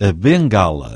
A bengala.